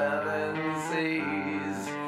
seven seas.